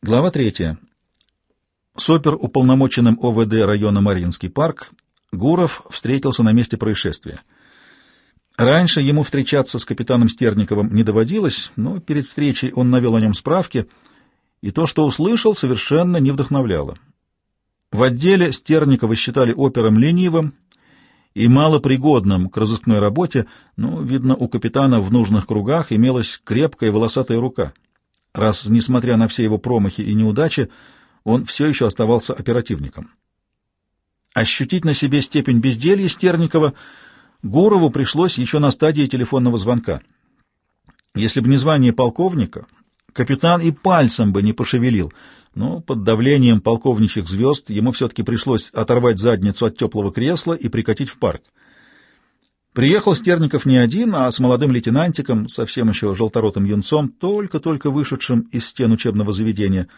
Глава третья. С оперуполномоченным ОВД района Маринский парк Гуров встретился на месте происшествия. Раньше ему встречаться с капитаном Стерниковым не доводилось, но перед встречей он навел о нем справки, и то, что услышал, совершенно не вдохновляло. В отделе Стерникова считали опером ленивым и малопригодным к разыскной работе, но, видно, у капитана в нужных кругах имелась крепкая волосатая рука, раз, несмотря на все его промахи и неудачи, он все еще оставался оперативником. Ощутить на себе степень безделья Стерникова Гурову пришлось еще на стадии телефонного звонка. Если бы не звание полковника, капитан и пальцем бы не пошевелил, но под давлением полковничьих звезд ему все-таки пришлось оторвать задницу от теплого кресла и прикатить в парк. Приехал Стерников не один, а с молодым лейтенантиком, совсем еще желторотым юнцом, только-только вышедшим из стен учебного заведения.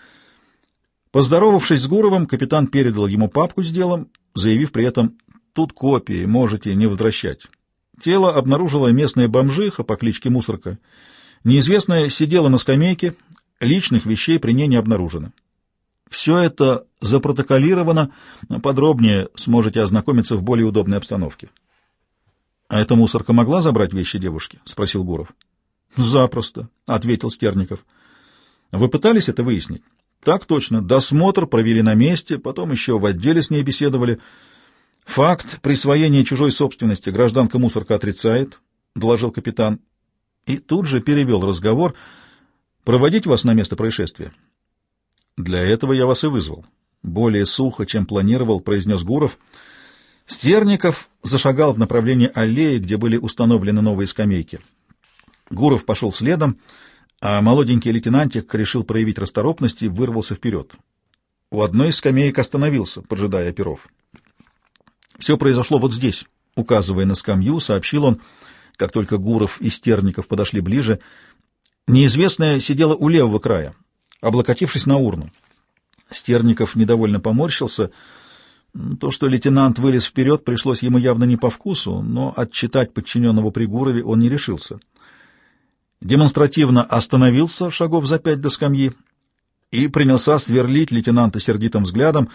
Поздоровавшись с Гуровым, капитан передал ему папку с делом, заявив при этом «Тут копии, можете не возвращать». Тело обнаружила местная бомжиха по кличке Мусорка. Неизвестная сидела на скамейке, личных вещей при ней не обнаружено. Все это запротоколировано, подробнее сможете ознакомиться в более удобной обстановке. — А эта мусорка могла забрать вещи девушки? — спросил Гуров. — Запросто, — ответил Стерников. — Вы пытались это выяснить? — Так точно. Досмотр провели на месте, потом еще в отделе с ней беседовали. Факт присвоения чужой собственности гражданка мусорка отрицает, — доложил капитан. И тут же перевел разговор. — Проводить вас на место происшествия? — Для этого я вас и вызвал. Более сухо, чем планировал, произнес Гуров — Стерников зашагал в направлении аллеи, где были установлены новые скамейки. Гуров пошел следом, а молоденький лейтенантик решил проявить расторопность и вырвался вперед. У одной из скамеек остановился, поджидая оперов. «Все произошло вот здесь», — указывая на скамью, сообщил он, как только Гуров и Стерников подошли ближе. Неизвестная сидела у левого края, облокотившись на урну. Стерников недовольно поморщился — то, что лейтенант вылез вперед, пришлось ему явно не по вкусу, но отчитать подчиненного при Гурове он не решился. Демонстративно остановился шагов за пять до скамьи и принялся сверлить лейтенанта сердитым взглядом,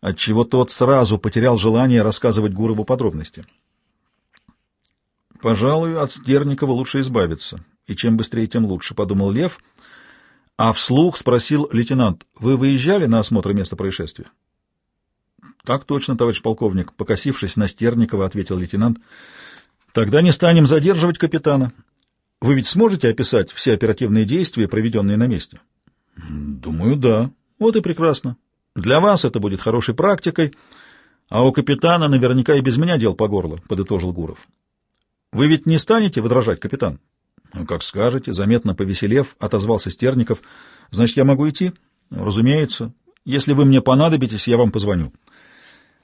отчего тот сразу потерял желание рассказывать Гурову подробности. «Пожалуй, от Стерникова лучше избавиться, и чем быстрее, тем лучше», — подумал Лев, а вслух спросил лейтенант, «Вы выезжали на осмотр места происшествия?» — Так точно, товарищ полковник, — покосившись на Стерникова, ответил лейтенант. — Тогда не станем задерживать капитана. Вы ведь сможете описать все оперативные действия, проведенные на месте? — Думаю, да. Вот и прекрасно. Для вас это будет хорошей практикой, а у капитана наверняка и без меня дел по горло, — подытожил Гуров. — Вы ведь не станете возражать, капитан? — Как скажете, — заметно повеселев, отозвался Стерников. — Значит, я могу идти? — Разумеется. Если вы мне понадобитесь, я вам позвоню. —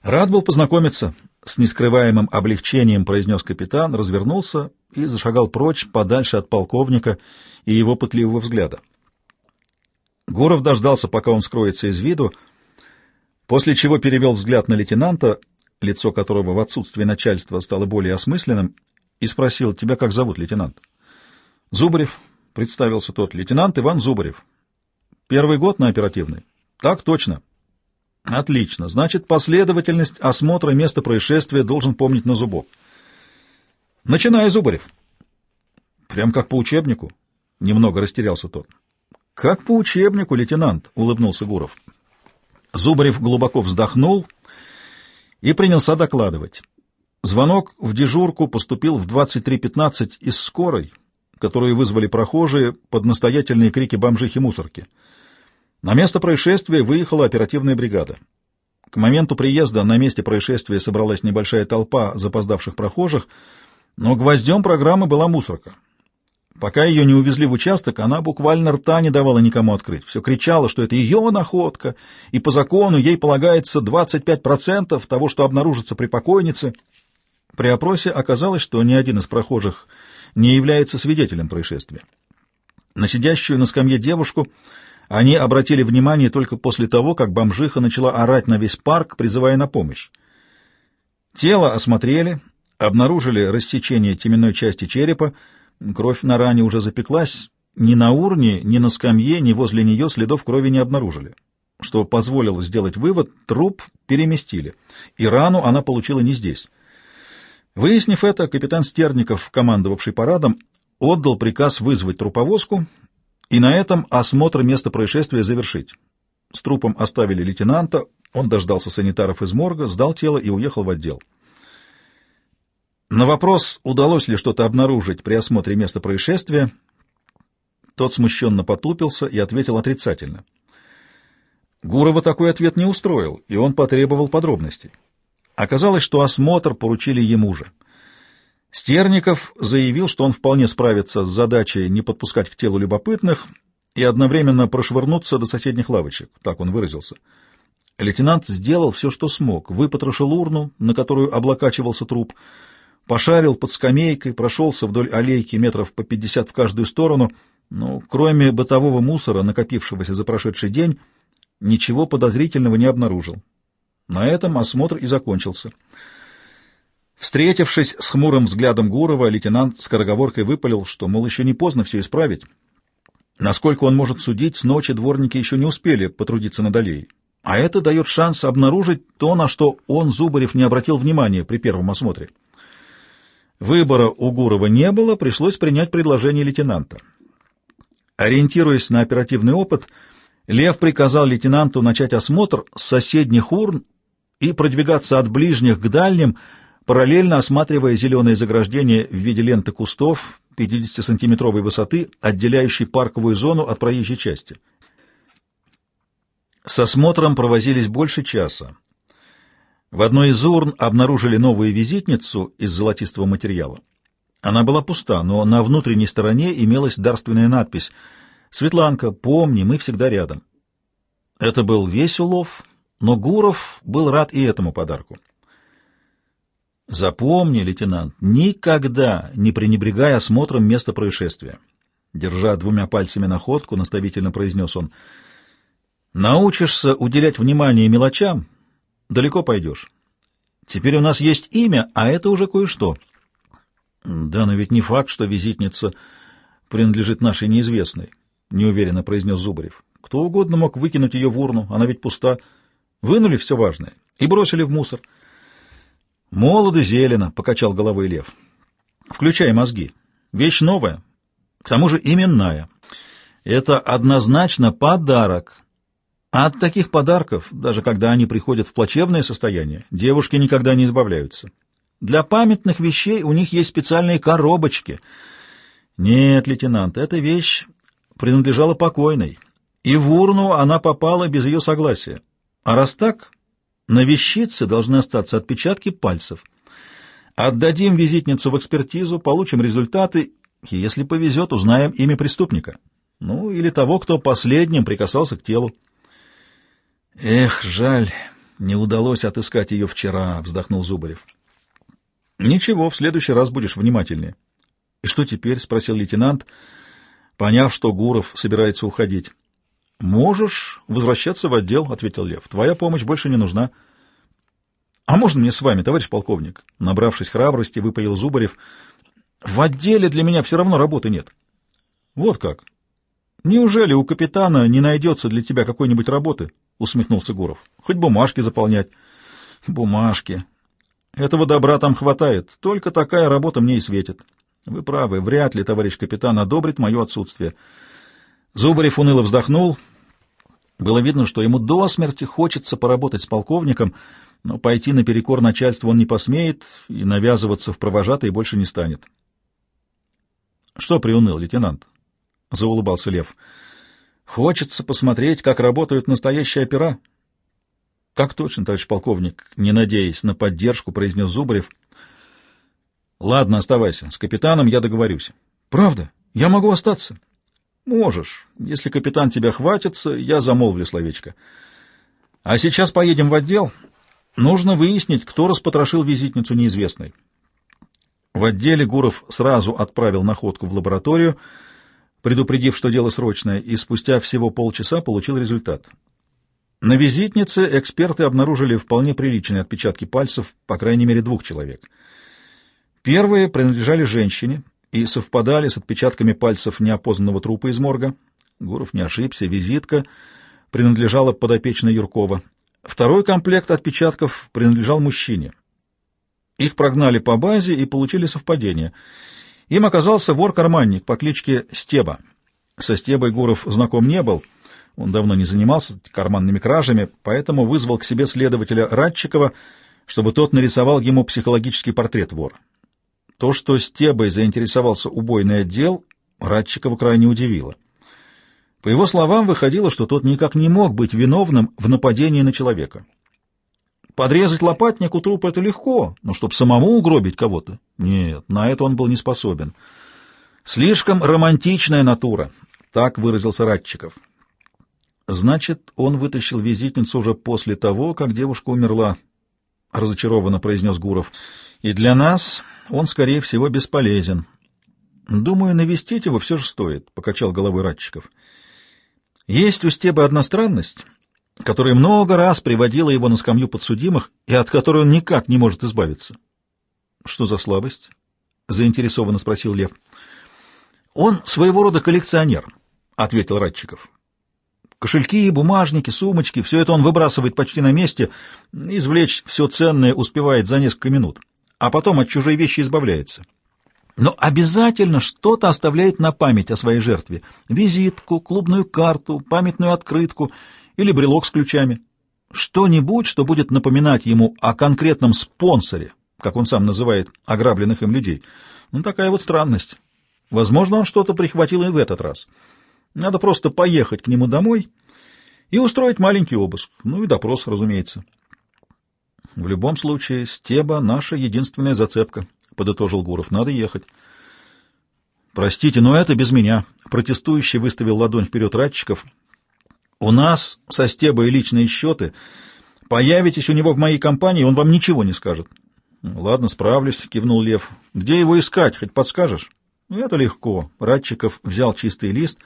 Рад был познакомиться, с нескрываемым облегчением произнес капитан, развернулся и зашагал прочь, подальше от полковника и его пытливого взгляда. Гуров дождался, пока он скроется из виду, после чего перевел взгляд на лейтенанта, лицо которого в отсутствии начальства стало более осмысленным, и спросил, «Тебя как зовут, лейтенант?» «Зубарев», — представился тот, — «лейтенант Иван Зубарев». «Первый год на оперативной?» «Так точно». Отлично. Значит, последовательность осмотра места происшествия должен помнить на зубок. Начиная, Зубарев. Прям как по учебнику. Немного растерялся тот. Как по учебнику, лейтенант, улыбнулся Гуров. Зубарев глубоко вздохнул и принялся докладывать. Звонок в дежурку поступил в 23.15 из скорой, которую вызвали прохожие под настоятельные крики бомжихи-мусорки. На место происшествия выехала оперативная бригада. К моменту приезда на месте происшествия собралась небольшая толпа запоздавших прохожих, но гвоздем программы была мусорка. Пока ее не увезли в участок, она буквально рта не давала никому открыть. Все кричала, что это ее находка, и по закону ей полагается 25% того, что обнаружится при покойнице. При опросе оказалось, что ни один из прохожих не является свидетелем происшествия. На сидящую на скамье девушку они обратили внимание только после того, как бомжиха начала орать на весь парк, призывая на помощь. Тело осмотрели, обнаружили рассечение теменной части черепа, кровь на ране уже запеклась, Ни на урне, ни на скамье, ни возле нее следов крови не обнаружили, что позволило сделать вывод, труп переместили, и рану она получила не здесь. Выяснив это, капитан Стерников, командовавший парадом, отдал приказ вызвать труповозку и на этом осмотр места происшествия завершить. С трупом оставили лейтенанта, он дождался санитаров из морга, сдал тело и уехал в отдел. На вопрос, удалось ли что-то обнаружить при осмотре места происшествия, тот смущенно потупился и ответил отрицательно. Гурова такой ответ не устроил, и он потребовал подробностей. Оказалось, что осмотр поручили ему же. Стерников заявил, что он вполне справится с задачей не подпускать к телу любопытных и одновременно прошвырнуться до соседних лавочек, так он выразился. Лейтенант сделал все, что смог, выпотрошил урну, на которую облокачивался труп, пошарил под скамейкой, прошелся вдоль аллейки метров по пятьдесят в каждую сторону, но кроме бытового мусора, накопившегося за прошедший день, ничего подозрительного не обнаружил. На этом осмотр и закончился. Встретившись с хмурым взглядом Гурова, лейтенант скороговоркой выпалил, что, мол, еще не поздно все исправить. Насколько он может судить, с ночи дворники еще не успели потрудиться над аллеей. А это дает шанс обнаружить то, на что он, Зубарев, не обратил внимания при первом осмотре. Выбора у Гурова не было, пришлось принять предложение лейтенанта. Ориентируясь на оперативный опыт, Лев приказал лейтенанту начать осмотр с соседних урн и продвигаться от ближних к дальним, параллельно осматривая зеленые заграждения в виде ленты кустов 50-сантиметровой высоты, отделяющей парковую зону от проезжей части. С осмотром провозились больше часа. В одной из урн обнаружили новую визитницу из золотистого материала. Она была пуста, но на внутренней стороне имелась дарственная надпись «Светланка, помни, мы всегда рядом». Это был весь улов, но Гуров был рад и этому подарку. Запомни, лейтенант, никогда не пренебрегай осмотром места происшествия. Держа двумя пальцами находку, наставительно произнес он. Научишься уделять внимание мелочам, далеко пойдешь. Теперь у нас есть имя, а это уже кое-что. Да, но ведь не факт, что визитница принадлежит нашей неизвестной, неуверенно произнес Зубарев. Кто угодно мог выкинуть ее в урну, она ведь пуста. Вынули все важное и бросили в мусор. Молодо зелено, — покачал головой Лев. Включай мозги. Вещь новая, к тому же именная. Это однозначно подарок. А от таких подарков, даже когда они приходят в плачевное состояние, девушки никогда не избавляются. Для памятных вещей у них есть специальные коробочки. Нет, лейтенант, эта вещь принадлежала покойной, и в урну она попала без ее согласия. А раз так, на вещице должны остаться отпечатки пальцев. Отдадим визитницу в экспертизу, получим результаты, и, если повезет, узнаем имя преступника. Ну, или того, кто последним прикасался к телу. Эх, жаль, не удалось отыскать ее вчера, вздохнул Зубарев. Ничего, в следующий раз будешь внимательнее. И что теперь? спросил лейтенант, поняв, что Гуров собирается уходить. «Можешь возвращаться в отдел», — ответил Лев. «Твоя помощь больше не нужна». «А можно мне с вами, товарищ полковник?» Набравшись храбрости, выпалил Зубарев. «В отделе для меня все равно работы нет». «Вот как? Неужели у капитана не найдется для тебя какой-нибудь работы?» — усмехнулся Гуров. «Хоть бумажки заполнять». «Бумажки. Этого добра там хватает. Только такая работа мне и светит. Вы правы, вряд ли товарищ капитан одобрит мое отсутствие». Зубарев уныло вздохнул. Было видно, что ему до смерти хочется поработать с полковником, но пойти наперекор начальству он не посмеет и навязываться в провожатый больше не станет. — Что приуныл, лейтенант? — заулыбался Лев. — Хочется посмотреть, как работают настоящие опера. — Так точно, товарищ полковник, не надеясь на поддержку, произнес Зубарев. — Ладно, оставайся. С капитаном я договорюсь. — Правда? Я могу остаться? — Можешь. Если капитан тебя хватится, я замолвлю словечко. А сейчас поедем в отдел. Нужно выяснить, кто распотрошил визитницу неизвестной. В отделе Гуров сразу отправил находку в лабораторию, предупредив, что дело срочное, и спустя всего полчаса получил результат. На визитнице эксперты обнаружили вполне приличные отпечатки пальцев, по крайней мере, двух человек. Первые принадлежали женщине, и совпадали с отпечатками пальцев неопознанного трупа из морга. Гуров не ошибся, визитка принадлежала подопечной Юркова. Второй комплект отпечатков принадлежал мужчине. Их прогнали по базе и получили совпадение. Им оказался вор-карманник по кличке Стеба. Со Стебой Гуров знаком не был, он давно не занимался карманными кражами, поэтому вызвал к себе следователя Радчикова, чтобы тот нарисовал ему психологический портрет вора. То, что Стебой заинтересовался убойный отдел, Радчикова крайне удивило. По его словам, выходило, что тот никак не мог быть виновным в нападении на человека. Подрезать лопатнику труп — это легко, но чтобы самому угробить кого-то? Нет, на это он был не способен. Слишком романтичная натура, так выразился Радчиков. Значит, он вытащил визитницу уже после того, как девушка умерла, — разочарованно произнес Гуров. И для нас он, скорее всего, бесполезен. Думаю, навестить его все же стоит, — покачал головой Радчиков. Есть у Стеба одна странность, которая много раз приводила его на скамью подсудимых и от которой он никак не может избавиться. — Что за слабость? — заинтересованно спросил Лев. — Он своего рода коллекционер, — ответил Радчиков. Кошельки, бумажники, сумочки — все это он выбрасывает почти на месте, извлечь все ценное успевает за несколько минут, а потом от чужой вещи избавляется. — но обязательно что-то оставляет на память о своей жертве. Визитку, клубную карту, памятную открытку или брелок с ключами. Что-нибудь, что будет напоминать ему о конкретном спонсоре, как он сам называет ограбленных им людей. Ну, такая вот странность. Возможно, он что-то прихватил и в этот раз. Надо просто поехать к нему домой и устроить маленький обыск. Ну и допрос, разумеется. В любом случае, Стеба — наша единственная зацепка, подытожил Гуров. Надо ехать. Простите, но это без меня. Протестующий выставил ладонь вперед Радчиков. У нас со Стебой личные счеты. Появитесь у него в моей компании, он вам ничего не скажет. Ладно, справлюсь, кивнул Лев. Где его искать, хоть подскажешь? Это легко. Радчиков взял чистый лист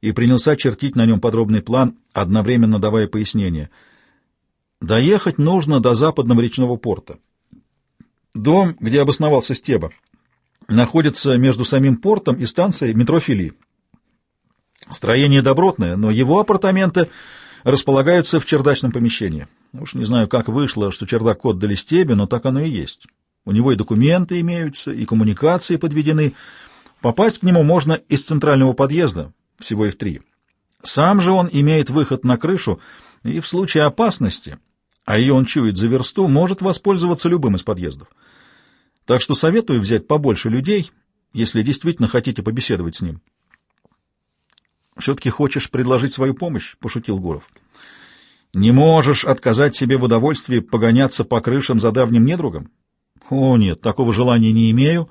и принялся чертить на нем подробный план, одновременно давая пояснение. Доехать нужно до западного речного порта. Дом, где обосновался Стеба, находится между самим портом и станцией метро Фили. Строение добротное, но его апартаменты располагаются в чердачном помещении. Уж не знаю, как вышло, что чердак отдали Стебе, но так оно и есть. У него и документы имеются, и коммуникации подведены. Попасть к нему можно из центрального подъезда, всего их три. Сам же он имеет выход на крышу, и в случае опасности а ее он чует за версту, может воспользоваться любым из подъездов. Так что советую взять побольше людей, если действительно хотите побеседовать с ним. «Все-таки хочешь предложить свою помощь?» — пошутил Гуров. «Не можешь отказать себе в удовольствии погоняться по крышам за давним недругом?» «О, нет, такого желания не имею.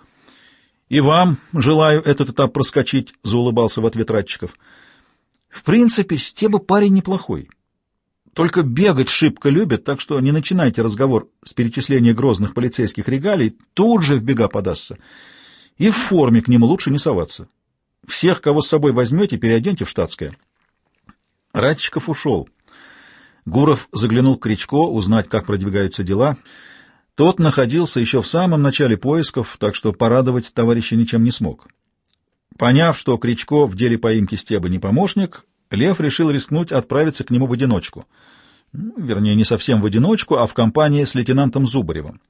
И вам желаю этот этап проскочить», — заулыбался в ответ Радчиков. «В принципе, Стеба парень неплохой». Только бегать шибко любит, так что не начинайте разговор с перечисления грозных полицейских регалий, тут же в бега подастся. И в форме к нему лучше не соваться. Всех, кого с собой возьмете, переоденьте в штатское. Радчиков ушел. Гуров заглянул к Кричко, узнать, как продвигаются дела. Тот находился еще в самом начале поисков, так что порадовать товарища ничем не смог. Поняв, что Кричко в деле поимки Стеба не помощник, Лев решил рискнуть отправиться к нему в одиночку. Ну, вернее, не совсем в одиночку, а в компании с лейтенантом Зубаревым.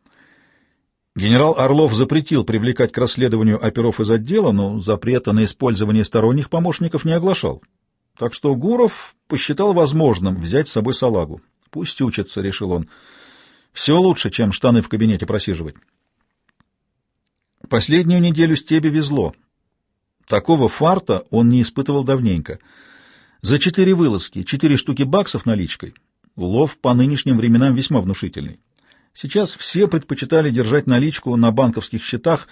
Генерал Орлов запретил привлекать к расследованию оперов из отдела, но запрета на использование сторонних помощников не оглашал. Так что Гуров посчитал возможным взять с собой салагу. Пусть учится, — решил он. Все лучше, чем штаны в кабинете просиживать. Последнюю неделю Стебе везло. Такого фарта он не испытывал давненько — за четыре вылазки, четыре штуки баксов наличкой. Улов по нынешним временам весьма внушительный. Сейчас все предпочитали держать наличку на банковских счетах,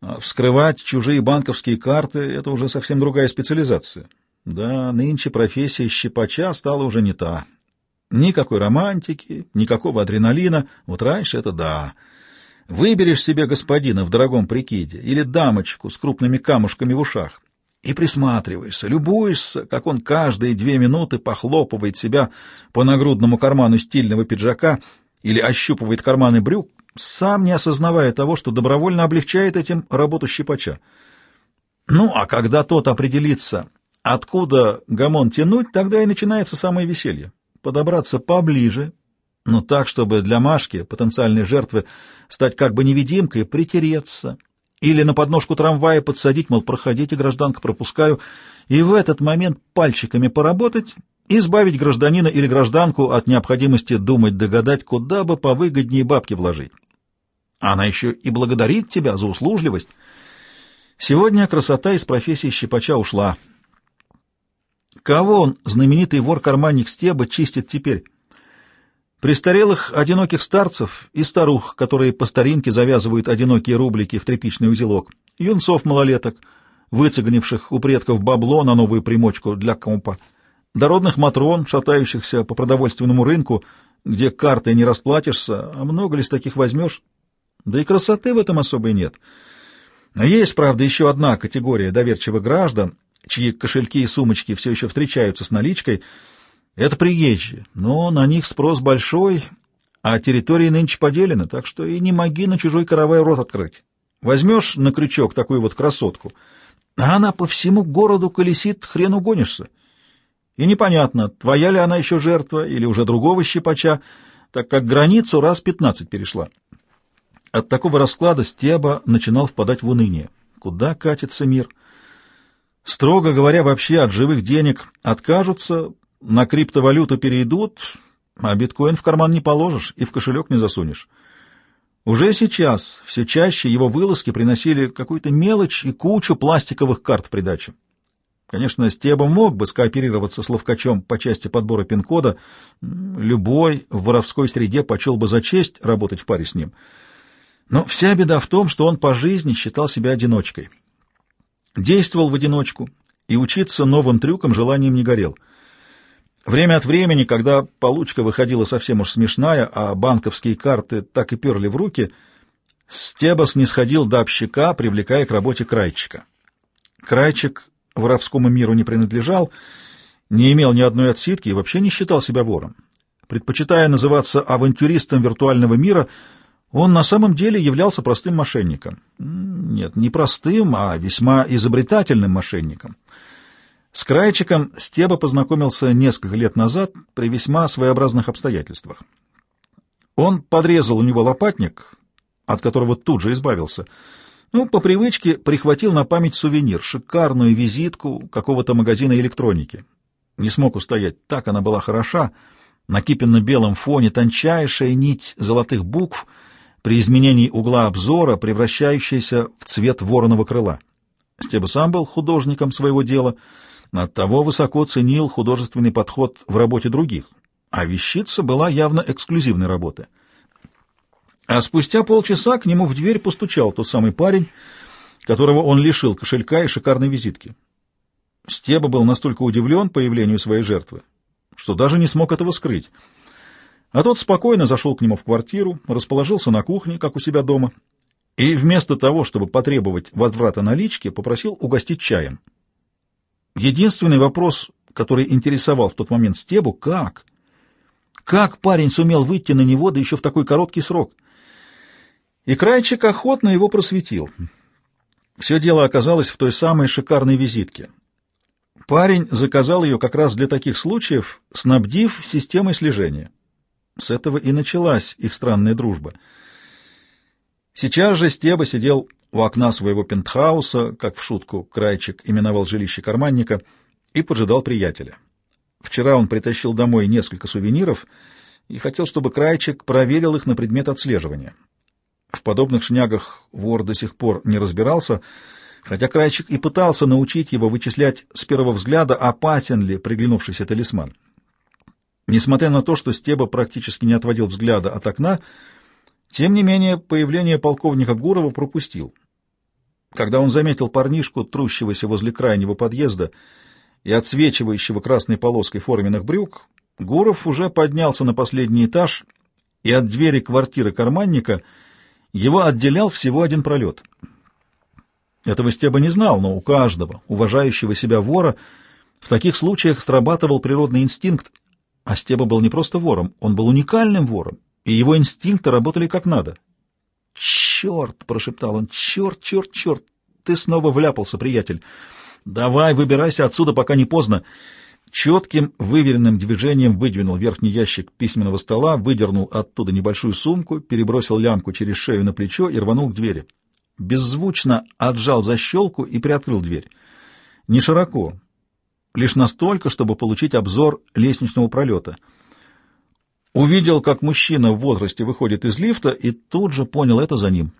а вскрывать чужие банковские карты — это уже совсем другая специализация. Да, нынче профессия щипача стала уже не та. Никакой романтики, никакого адреналина. Вот раньше это да. Выберешь себе господина в дорогом прикиде или дамочку с крупными камушками в ушах и присматриваешься, любуешься, как он каждые две минуты похлопывает себя по нагрудному карману стильного пиджака или ощупывает карманы брюк, сам не осознавая того, что добровольно облегчает этим работу щипача. Ну, а когда тот определится, откуда гамон тянуть, тогда и начинается самое веселье. Подобраться поближе, но так, чтобы для Машки, потенциальной жертвы, стать как бы невидимкой, притереться, или на подножку трамвая подсадить, мол, проходите, гражданка, пропускаю, и в этот момент пальчиками поработать, избавить гражданина или гражданку от необходимости думать, догадать, куда бы повыгоднее бабки вложить. Она еще и благодарит тебя за услужливость. Сегодня красота из профессии щипача ушла. Кого он, знаменитый вор-карманник Стеба, чистит теперь? Престарелых одиноких старцев и старух, которые по старинке завязывают одинокие рублики в тряпичный узелок, юнцов-малолеток, выцеганивших у предков бабло на новую примочку для компа, дородных матрон, шатающихся по продовольственному рынку, где картой не расплатишься, а много ли с таких возьмешь? Да и красоты в этом особой нет. Но есть, правда, еще одна категория доверчивых граждан, чьи кошельки и сумочки все еще встречаются с наличкой — это приезжие, но на них спрос большой, а территории нынче поделены, так что и не моги на чужой каравай рот открыть. Возьмешь на крючок такую вот красотку, а она по всему городу колесит, хрен угонишься. И непонятно, твоя ли она еще жертва или уже другого щипача, так как границу раз пятнадцать перешла. От такого расклада Стеба начинал впадать в уныние. Куда катится мир? Строго говоря, вообще от живых денег откажутся, на криптовалюту перейдут, а биткоин в карман не положишь и в кошелек не засунешь. Уже сейчас все чаще его вылазки приносили какую-то мелочь и кучу пластиковых карт в придачу. Конечно, Стеба мог бы скооперироваться с ловкачом по части подбора пин-кода. Любой в воровской среде почел бы за честь работать в паре с ним. Но вся беда в том, что он по жизни считал себя одиночкой. Действовал в одиночку и учиться новым трюкам желанием не горел — Время от времени, когда получка выходила совсем уж смешная, а банковские карты так и перли в руки, Стеба снисходил до общака, привлекая к работе крайчика. Крайчик воровскому миру не принадлежал, не имел ни одной отсидки и вообще не считал себя вором. Предпочитая называться авантюристом виртуального мира, он на самом деле являлся простым мошенником. Нет, не простым, а весьма изобретательным мошенником — с Крайчиком Стеба познакомился несколько лет назад при весьма своеобразных обстоятельствах. Он подрезал у него лопатник, от которого тут же избавился. Ну, по привычке прихватил на память сувенир, шикарную визитку какого-то магазина электроники. Не смог устоять, так она была хороша, на кипенно-белом фоне тончайшая нить золотых букв, при изменении угла обзора, превращающаяся в цвет вороного крыла. Стеба сам был художником своего дела — Оттого высоко ценил художественный подход в работе других, а вещица была явно эксклюзивной работы. А спустя полчаса к нему в дверь постучал тот самый парень, которого он лишил кошелька и шикарной визитки. Стеба был настолько удивлен появлению своей жертвы, что даже не смог этого скрыть. А тот спокойно зашел к нему в квартиру, расположился на кухне, как у себя дома, и вместо того, чтобы потребовать возврата налички, попросил угостить чаем. Единственный вопрос, который интересовал в тот момент Стебу, как? Как парень сумел выйти на него, да еще в такой короткий срок? И Крайчик охотно его просветил. Все дело оказалось в той самой шикарной визитке. Парень заказал ее как раз для таких случаев, снабдив системой слежения. С этого и началась их странная дружба. Сейчас же Стеба сидел у окна своего пентхауса, как в шутку Крайчик именовал жилище карманника, и поджидал приятеля. Вчера он притащил домой несколько сувениров и хотел, чтобы Крайчик проверил их на предмет отслеживания. В подобных шнягах вор до сих пор не разбирался, хотя Крайчик и пытался научить его вычислять с первого взгляда, опасен ли приглянувшийся талисман. Несмотря на то, что Стеба практически не отводил взгляда от окна, тем не менее появление полковника Гурова пропустил. Когда он заметил парнишку, трущегося возле крайнего подъезда и отсвечивающего красной полоской форменных брюк, Гуров уже поднялся на последний этаж, и от двери квартиры карманника его отделял всего один пролет. Этого Стеба не знал, но у каждого, уважающего себя вора, в таких случаях срабатывал природный инстинкт, а Стеба был не просто вором, он был уникальным вором, и его инстинкты работали как надо. «Черт!» — прошептал он. «Черт, черт, черт! Ты снова вляпался, приятель! Давай, выбирайся отсюда, пока не поздно!» Четким, выверенным движением выдвинул верхний ящик письменного стола, выдернул оттуда небольшую сумку, перебросил лямку через шею на плечо и рванул к двери. Беззвучно отжал защелку и приоткрыл дверь. Не широко, лишь настолько, чтобы получить обзор лестничного пролета. Увидел, как мужчина в возрасте выходит из лифта, и тут же понял это за ним.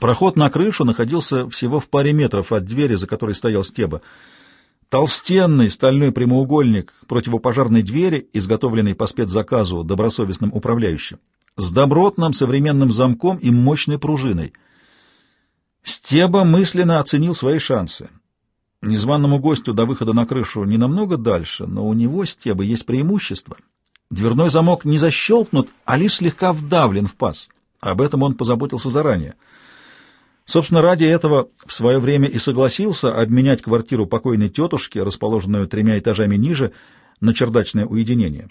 Проход на крышу находился всего в паре метров от двери, за которой стоял Стеба. Толстенный стальной прямоугольник противопожарной двери, изготовленный по спецзаказу добросовестным управляющим, с добротным современным замком и мощной пружиной. Стеба мысленно оценил свои шансы. Незваному гостю до выхода на крышу не намного дальше, но у него, Стеба, есть преимущество. Дверной замок не защелкнут, а лишь слегка вдавлен в паз. Об этом он позаботился заранее. Собственно, ради этого в свое время и согласился обменять квартиру покойной тетушки, расположенную тремя этажами ниже, на чердачное уединение.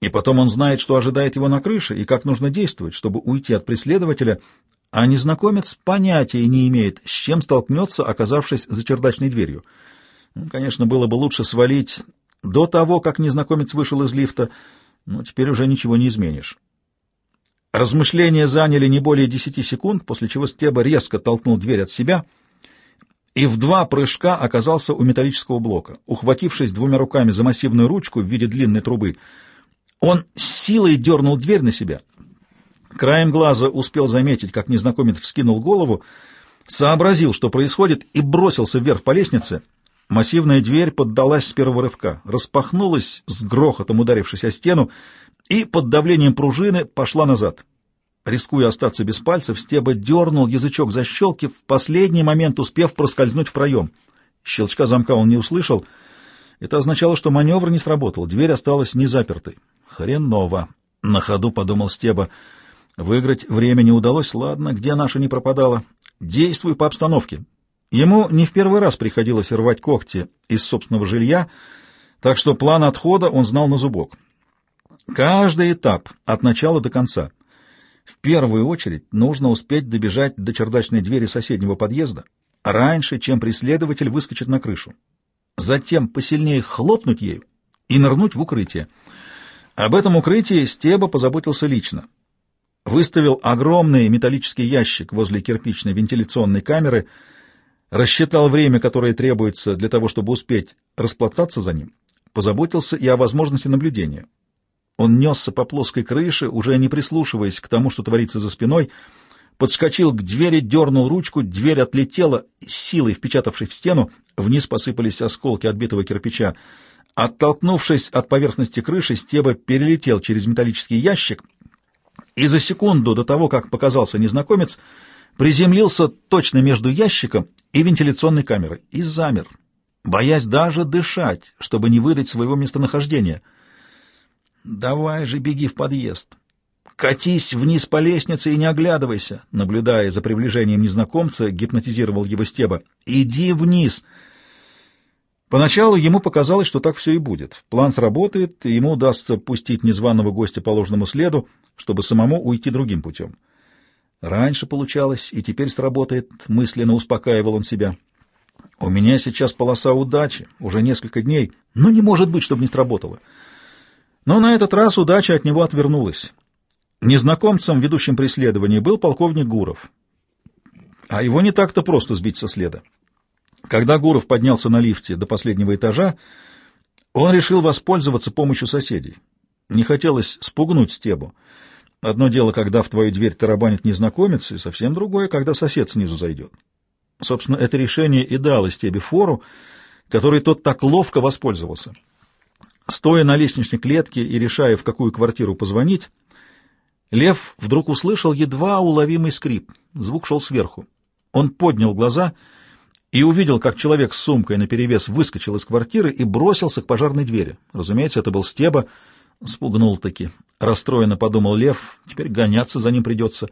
И потом он знает, что ожидает его на крыше и как нужно действовать, чтобы уйти от преследователя, а незнакомец понятия не имеет, с чем столкнется, оказавшись за чердачной дверью. Ну, конечно, было бы лучше свалить до того, как незнакомец вышел из лифта, но теперь уже ничего не изменишь. Размышления заняли не более десяти секунд, после чего Стеба резко толкнул дверь от себя и в два прыжка оказался у металлического блока. Ухватившись двумя руками за массивную ручку в виде длинной трубы, он силой дернул дверь на себя. Краем глаза успел заметить, как незнакомец вскинул голову, сообразил, что происходит, и бросился вверх по лестнице. Массивная дверь поддалась с первого рывка, распахнулась, с грохотом ударившись о стену, и под давлением пружины пошла назад. Рискуя остаться без пальцев, Стеба дернул язычок защелки, в последний момент успев проскользнуть в проем. Щелчка замка он не услышал. Это означало, что маневр не сработал, дверь осталась незапертой. «Хреново!» — на ходу подумал Стеба. «Выиграть время не удалось, ладно, где наша не пропадала? Действуй по обстановке». Ему не в первый раз приходилось рвать когти из собственного жилья, так что план отхода он знал на зубок. Каждый этап, от начала до конца. В первую очередь нужно успеть добежать до чердачной двери соседнего подъезда раньше, чем преследователь выскочит на крышу. Затем посильнее хлопнуть ею и нырнуть в укрытие. Об этом укрытии Стеба позаботился лично. Выставил огромный металлический ящик возле кирпичной вентиляционной камеры, рассчитал время, которое требуется для того, чтобы успеть расплататься за ним, позаботился и о возможности наблюдения. Он несся по плоской крыше, уже не прислушиваясь к тому, что творится за спиной, подскочил к двери, дернул ручку, дверь отлетела, силой впечатавшись в стену, вниз посыпались осколки отбитого кирпича. Оттолкнувшись от поверхности крыши, Стеба перелетел через металлический ящик и за секунду до того, как показался незнакомец, приземлился точно между ящиком и вентиляционной камерой и замер, боясь даже дышать, чтобы не выдать своего местонахождения — «Давай же беги в подъезд. Катись вниз по лестнице и не оглядывайся», наблюдая за приближением незнакомца, гипнотизировал его Стеба. «Иди вниз». Поначалу ему показалось, что так все и будет. План сработает, и ему удастся пустить незваного гостя по ложному следу, чтобы самому уйти другим путем. Раньше получалось, и теперь сработает, мысленно успокаивал он себя. «У меня сейчас полоса удачи, уже несколько дней, но не может быть, чтобы не сработало». Но на этот раз удача от него отвернулась. Незнакомцем, ведущим преследование, был полковник Гуров. А его не так-то просто сбить со следа. Когда Гуров поднялся на лифте до последнего этажа, он решил воспользоваться помощью соседей. Не хотелось спугнуть Стебу. Одно дело, когда в твою дверь тарабанит незнакомец, и совсем другое, когда сосед снизу зайдет. Собственно, это решение и дало Стебе фору, которой тот так ловко воспользовался. Стоя на лестничной клетке и решая, в какую квартиру позвонить, Лев вдруг услышал едва уловимый скрип. Звук шел сверху. Он поднял глаза и увидел, как человек с сумкой наперевес выскочил из квартиры и бросился к пожарной двери. Разумеется, это был Стеба. Спугнул-таки. Расстроенно подумал Лев. Теперь гоняться за ним придется.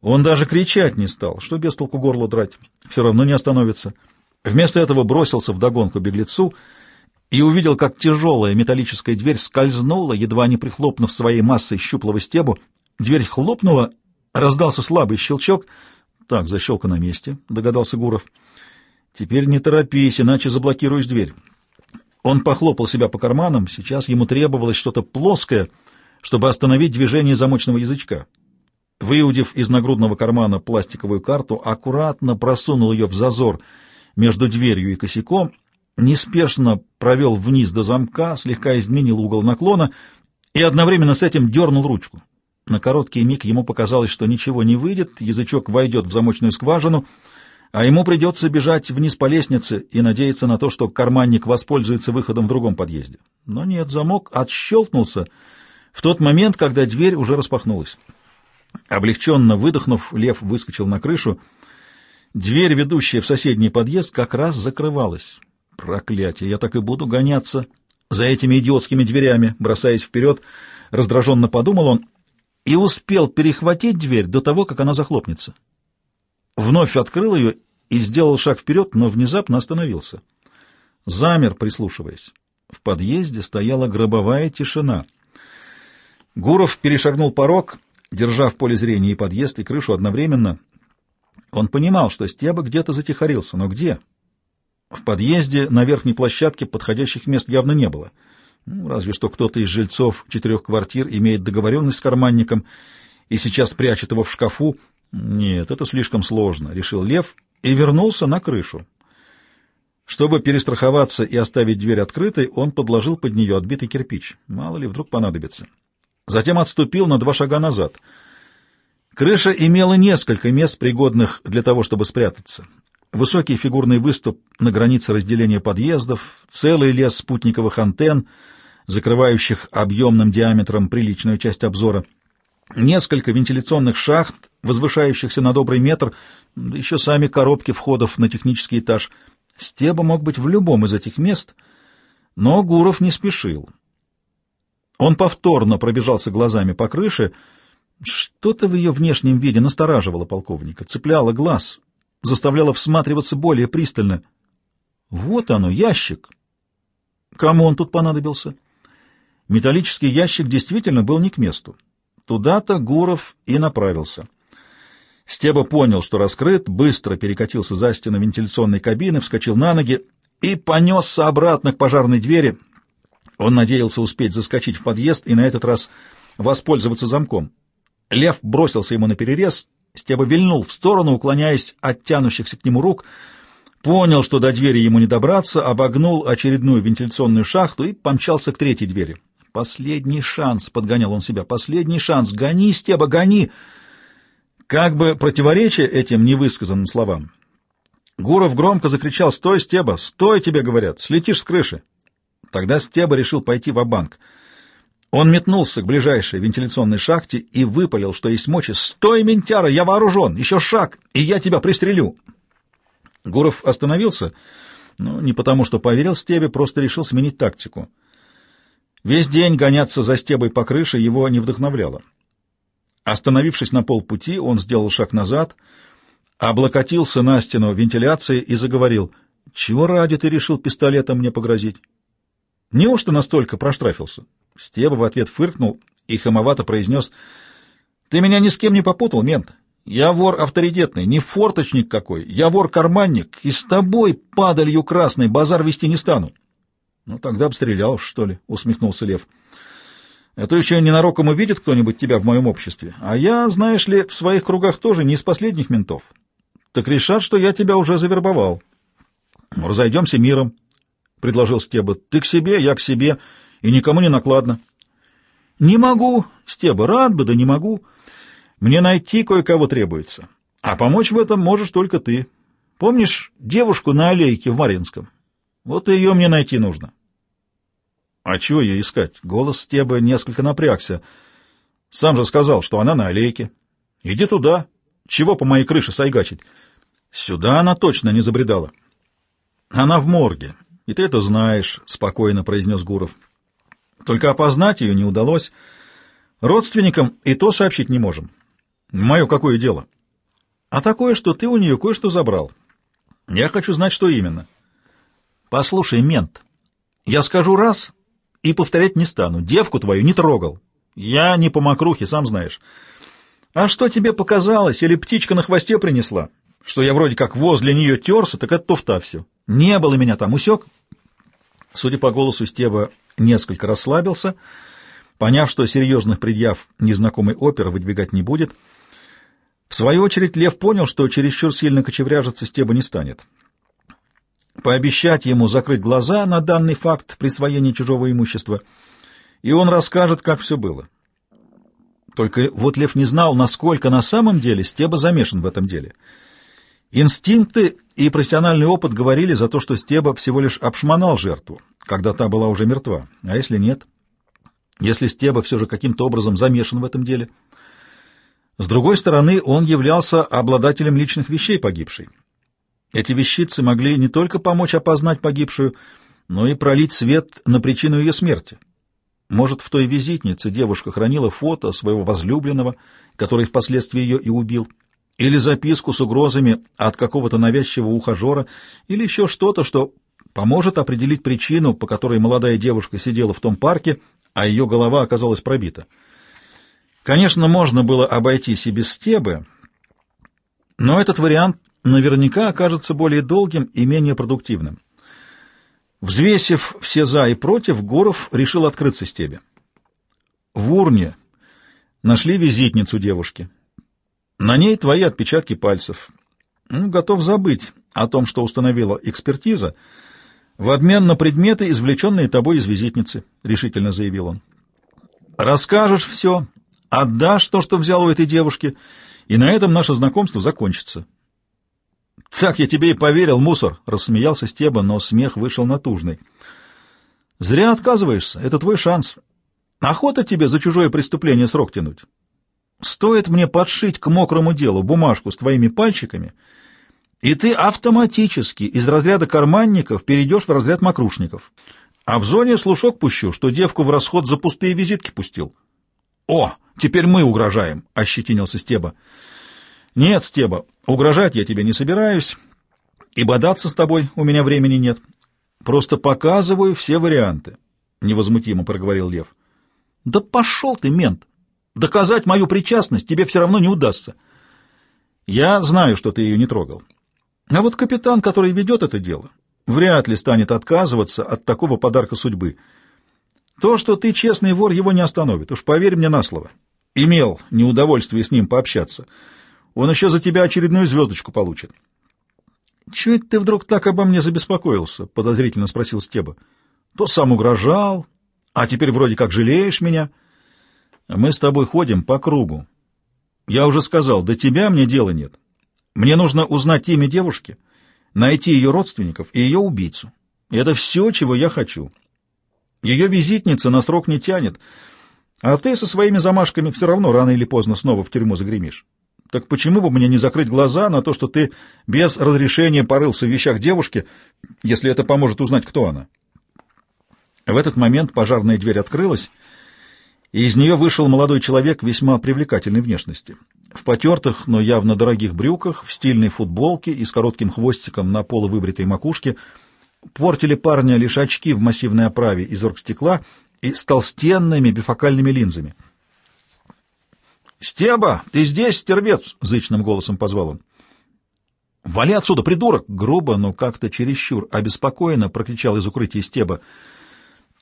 Он даже кричать не стал, что без толку горло драть. Все равно не остановится. Вместо этого бросился вдогонку беглецу — и увидел, как тяжелая металлическая дверь скользнула, едва не прихлопнув своей массой щуплого стебу. Дверь хлопнула, Раздался слабый щелчок. Так, защелка на месте, догадался Гуров. Теперь не торопись, иначе заблокируешь дверь. Он похлопал себя по карманам, сейчас ему требовалось что-то плоское, чтобы остановить движение замочного язычка. Выудив из нагрудного кармана пластиковую карту, аккуратно просунул ее в зазор между дверью и косяком, неспешно провел вниз до замка, слегка изменил угол наклона и одновременно с этим дернул ручку. На короткий миг ему показалось, что ничего не выйдет, язычок войдет в замочную скважину, а ему придется бежать вниз по лестнице и надеяться на то, что карманник воспользуется выходом в другом подъезде. Но нет, замок отщелкнулся в тот момент, когда дверь уже распахнулась. Облегченно выдохнув, лев выскочил на крышу. Дверь, ведущая в соседний подъезд, как раз закрывалась. Проклятие, я так и буду гоняться за этими идиотскими дверями, бросаясь вперед. Раздраженно подумал он и успел перехватить дверь до того, как она захлопнется. Вновь открыл ее и сделал шаг вперед, но внезапно остановился. Замер, прислушиваясь. В подъезде стояла гробовая тишина. Гуров перешагнул порог — держа в поле зрения и подъезд, и крышу одновременно. Он понимал, что Стеба где-то затихарился, но где? В подъезде на верхней площадке подходящих мест явно не было. Ну, разве что кто-то из жильцов четырех квартир имеет договоренность с карманником и сейчас прячет его в шкафу. Нет, это слишком сложно, — решил Лев и вернулся на крышу. Чтобы перестраховаться и оставить дверь открытой, он подложил под нее отбитый кирпич. Мало ли, вдруг понадобится затем отступил на два шага назад. Крыша имела несколько мест, пригодных для того, чтобы спрятаться. Высокий фигурный выступ на границе разделения подъездов, целый лес спутниковых антенн, закрывающих объемным диаметром приличную часть обзора, несколько вентиляционных шахт, возвышающихся на добрый метр, еще сами коробки входов на технический этаж. Стеба мог быть в любом из этих мест, но Гуров не спешил. Он повторно пробежался глазами по крыше. Что-то в ее внешнем виде настораживало полковника, цепляло глаз, заставляло всматриваться более пристально. Вот оно, ящик. Кому он тут понадобился? Металлический ящик действительно был не к месту. Туда-то Гуров и направился. Стеба понял, что раскрыт, быстро перекатился за стену вентиляционной кабины, вскочил на ноги и понесся обратно к пожарной двери — он надеялся успеть заскочить в подъезд и на этот раз воспользоваться замком. Лев бросился ему на перерез, Стеба вильнул в сторону, уклоняясь от тянущихся к нему рук, понял, что до двери ему не добраться, обогнул очередную вентиляционную шахту и помчался к третьей двери. «Последний шанс!» — подгонял он себя. «Последний шанс! Гони, Стеба, гони!» Как бы противоречие этим невысказанным словам. Гуров громко закричал «Стой, Стеба! Стой, тебе говорят! Слетишь с крыши!» Тогда Стеба решил пойти в банк Он метнулся к ближайшей вентиляционной шахте и выпалил, что есть мочи. «Стой, ментяра, я вооружен! Еще шаг, и я тебя пристрелю!» Гуров остановился, но не потому, что поверил Стебе, просто решил сменить тактику. Весь день гоняться за Стебой по крыше его не вдохновляло. Остановившись на полпути, он сделал шаг назад, облокотился на стену вентиляции и заговорил. «Чего ради ты решил пистолетом мне погрозить?» Неужто настолько проштрафился? Стеба в ответ фыркнул и хамовато произнес, «Ты меня ни с кем не попутал, мент. Я вор авторитетный, не форточник какой. Я вор-карманник, и с тобой, падалью красной, базар вести не стану». «Ну, тогда обстрелял, что ли?» — усмехнулся Лев. «Это еще ненароком увидит кто-нибудь тебя в моем обществе. А я, знаешь ли, в своих кругах тоже не из последних ментов. Так решат, что я тебя уже завербовал. Разойдемся миром». — предложил Стеба. — Ты к себе, я к себе, и никому не накладно. — Не могу, Стеба, рад бы, да не могу. Мне найти кое-кого требуется. А помочь в этом можешь только ты. Помнишь девушку на аллейке в Маринском? Вот ее мне найти нужно. — А чего ее искать? Голос Стеба несколько напрягся. Сам же сказал, что она на аллейке. — Иди туда. Чего по моей крыше сайгачить? Сюда она точно не забредала. Она в морге. И ты это знаешь, — спокойно произнес Гуров. Только опознать ее не удалось. Родственникам и то сообщить не можем. Мое какое дело? А такое, что ты у нее кое-что забрал. Я хочу знать, что именно. Послушай, мент, я скажу раз и повторять не стану. Девку твою не трогал. Я не по мокрухе, сам знаешь. А что тебе показалось? Или птичка на хвосте принесла? Что я вроде как возле нее терся, так это туфта все. Не было меня там, усек?» Судя по голосу, Стеба несколько расслабился, поняв, что серьезных предъяв незнакомый опера выдвигать не будет. В свою очередь Лев понял, что чересчур сильно кочевряжиться Стеба не станет. Пообещать ему закрыть глаза на данный факт присвоения чужого имущества, и он расскажет, как все было. Только вот Лев не знал, насколько на самом деле Стеба замешан в этом деле. Инстинкты и профессиональный опыт говорили за то, что Стеба всего лишь обшмонал жертву, когда та была уже мертва. А если нет? Если Стеба все же каким-то образом замешан в этом деле? С другой стороны, он являлся обладателем личных вещей погибшей. Эти вещицы могли не только помочь опознать погибшую, но и пролить свет на причину ее смерти. Может, в той визитнице девушка хранила фото своего возлюбленного, который впоследствии ее и убил, или записку с угрозами от какого-то навязчивого ухажера, или еще что-то, что поможет определить причину, по которой молодая девушка сидела в том парке, а ее голова оказалась пробита. Конечно, можно было обойтись и без стебы, но этот вариант наверняка окажется более долгим и менее продуктивным. Взвесив все «за» и «против», Гуров решил открыться стебе. В урне нашли визитницу девушки. На ней твои отпечатки пальцев. Ну, готов забыть о том, что установила экспертиза, в обмен на предметы, извлеченные тобой из визитницы, — решительно заявил он. Расскажешь все, отдашь то, что взял у этой девушки, и на этом наше знакомство закончится. «Так я тебе и поверил, мусор!» — рассмеялся Стеба, но смех вышел натужный. «Зря отказываешься, это твой шанс. Охота тебе за чужое преступление срок тянуть. Стоит мне подшить к мокрому делу бумажку с твоими пальчиками, и ты автоматически из разряда карманников перейдешь в разряд мокрушников. А в зоне слушок пущу, что девку в расход за пустые визитки пустил». «О, теперь мы угрожаем!» — ощетинился Стеба. «Нет, Стеба, угрожать я тебе не собираюсь, и бодаться с тобой у меня времени нет. Просто показываю все варианты», — невозмутимо проговорил Лев. «Да пошел ты, мент! Доказать мою причастность тебе все равно не удастся. Я знаю, что ты ее не трогал. А вот капитан, который ведет это дело, вряд ли станет отказываться от такого подарка судьбы. То, что ты честный вор, его не остановит, уж поверь мне на слово. Имел неудовольствие с ним пообщаться». Он еще за тебя очередную звездочку получит. — Чего ты вдруг так обо мне забеспокоился? — подозрительно спросил Стеба. — То сам угрожал, а теперь вроде как жалеешь меня. Мы с тобой ходим по кругу. Я уже сказал, до тебя мне дела нет. Мне нужно узнать имя девушки, найти ее родственников и ее убийцу. И это все, чего я хочу. Ее визитница на срок не тянет, а ты со своими замашками все равно рано или поздно снова в тюрьму загремишь. Так почему бы мне не закрыть глаза на то, что ты без разрешения порылся в вещах девушки, если это поможет узнать, кто она? В этот момент пожарная дверь открылась, из нее вышел молодой человек весьма привлекательной внешности. В потертых, но явно дорогих брюках, в стильной футболке и с коротким хвостиком на полувыбритой макушке портили парня лишь очки в массивной оправе из оргстекла и с толстенными бифокальными линзами — «Стеба, ты здесь, стервец?» — зычным голосом позвал он. «Вали отсюда, придурок!» — грубо, но как-то чересчур обеспокоенно прокричал из укрытия Стеба.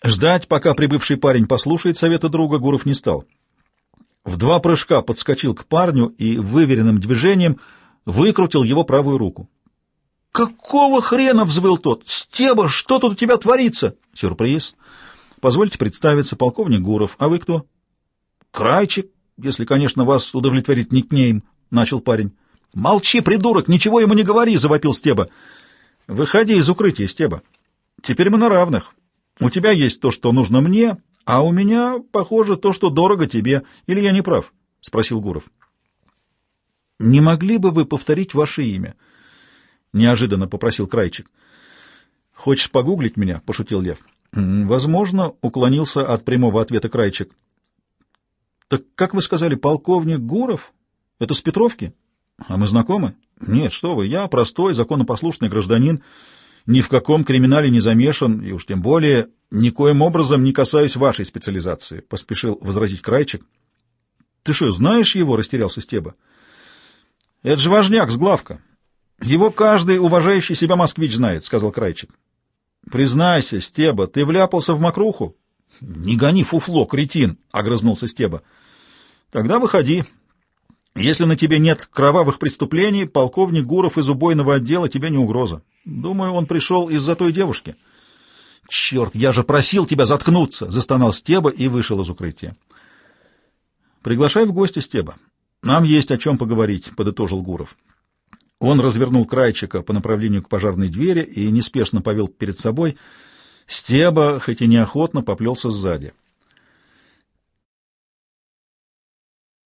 Ждать, пока прибывший парень послушает совета друга, Гуров не стал. В два прыжка подскочил к парню и выверенным движением выкрутил его правую руку. «Какого хрена?» — взвыл тот. «Стеба, что тут у тебя творится?» «Сюрприз. Позвольте представиться, полковник Гуров. А вы кто?» «Крайчик если, конечно, вас удовлетворит никнейм, — начал парень. — Молчи, придурок, ничего ему не говори, — завопил Стеба. — Выходи из укрытия, Стеба. Теперь мы на равных. У тебя есть то, что нужно мне, а у меня, похоже, то, что дорого тебе. Или я не прав? — спросил Гуров. — Не могли бы вы повторить ваше имя? — неожиданно попросил Крайчик. — Хочешь погуглить меня? — пошутил Лев. — Возможно, уклонился от прямого ответа Крайчик. — так как вы сказали, полковник Гуров? Это с Петровки? А мы знакомы? Нет, что вы, я простой, законопослушный гражданин, ни в каком криминале не замешан, и уж тем более никоим образом не касаюсь вашей специализации, — поспешил возразить Крайчик. Ты что, знаешь его? — растерялся Стеба. — Это же важняк с главка. Его каждый уважающий себя москвич знает, — сказал Крайчик. — Признайся, Стеба, ты вляпался в мокруху? — Не гони фуфло, кретин, — огрызнулся Стеба. — Тогда выходи. Если на тебе нет кровавых преступлений, полковник Гуров из убойного отдела тебе не угроза. Думаю, он пришел из-за той девушки. — Черт, я же просил тебя заткнуться! — застонал Стеба и вышел из укрытия. — Приглашай в гости, Стеба. Нам есть о чем поговорить, — подытожил Гуров. Он развернул крайчика по направлению к пожарной двери и неспешно повел перед собой. Стеба, хоть и неохотно, поплелся сзади. —